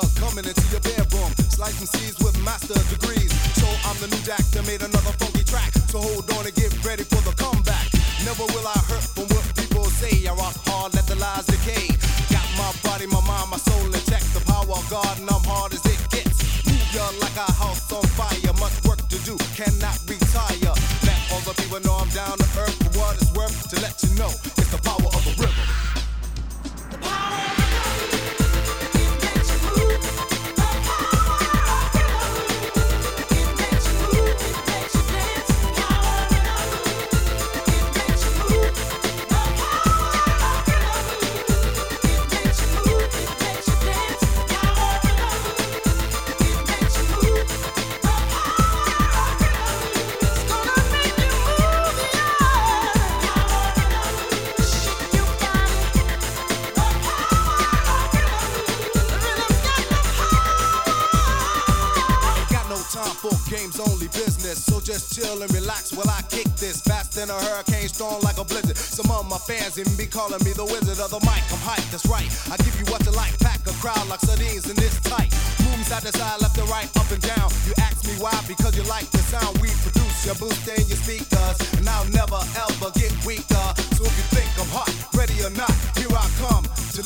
coming into your bedroom. Slicing seeds with master degrees. So I'm the new Jack that made another funky track. So hold on and get ready for the comeback. Never will I hurt from what people say. I rock hard, let the lies decay. No games, only business. So just chill and relax while I kick this. Fast than a hurricane, strong like a blizzard. Some of my fans even be calling me the wizard of the mic. I'm hype, that's right. I give you what you like. Pack a crowd like sardines in this tight. Moving side to side, left to right, up and down. You ask me why? Because you like the sound we produce. Your boost in your speakers, and I'll never ever get weaker. So if you think I'm hot, ready or not, here I come to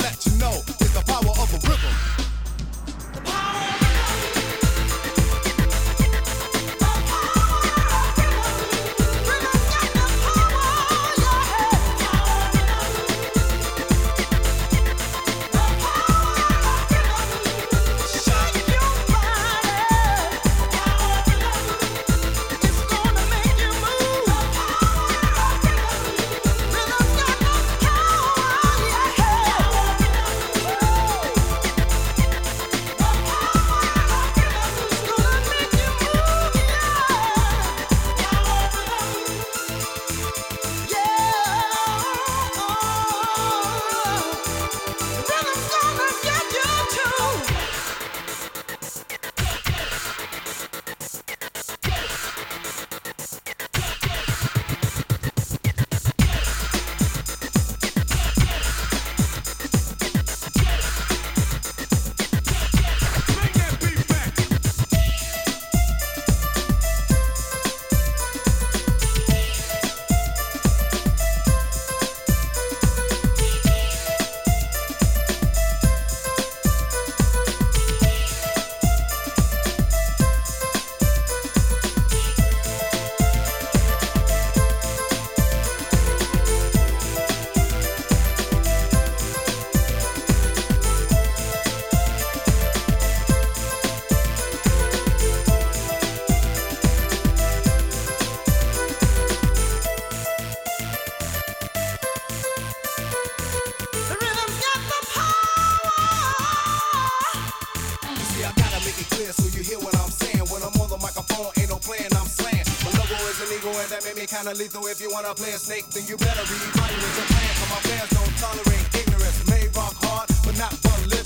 is illegal and that made me kinda lethal. If you wanna play a snake, then you better be your plan. Cause my fans don't tolerate ignorance. May rock hard, but not belligerent.